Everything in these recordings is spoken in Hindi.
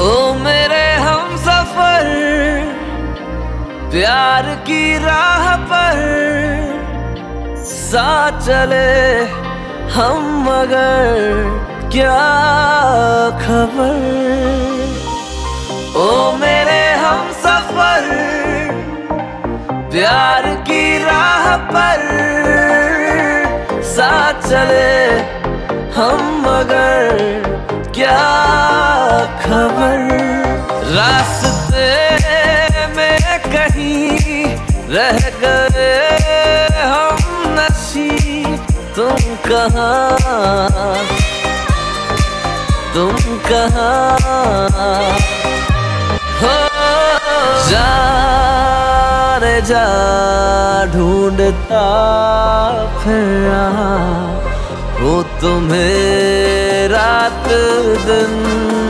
ओ मेरे हम सफ़र, प्यार की राह पर साथ चले हम मगर क्या खबर? ओ मेरे हम सफ़र, प्यार की राह पर साथ चले हम मगर क्या खबर रास्ते में कहीं रह गए हम नशी तुम कहाँ? तुम कहाँ? हो जाने जा ढूंढता फिर हो तुम्हें रात दिन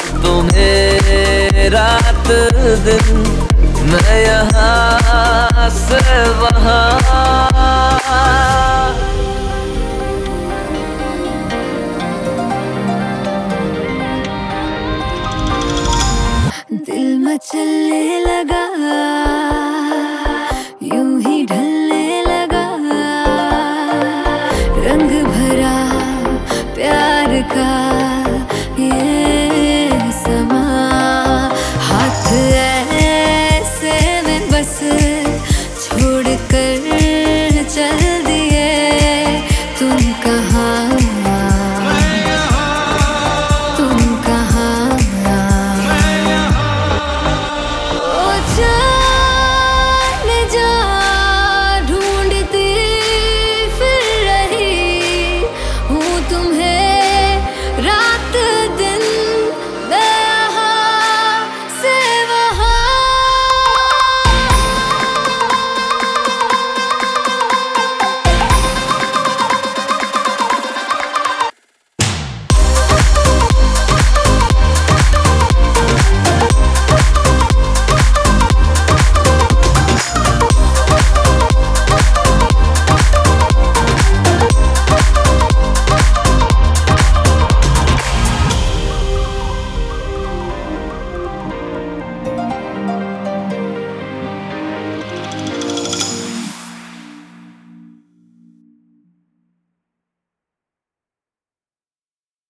दिन मैं यहाँ से वहाँ दिल मचलने लगा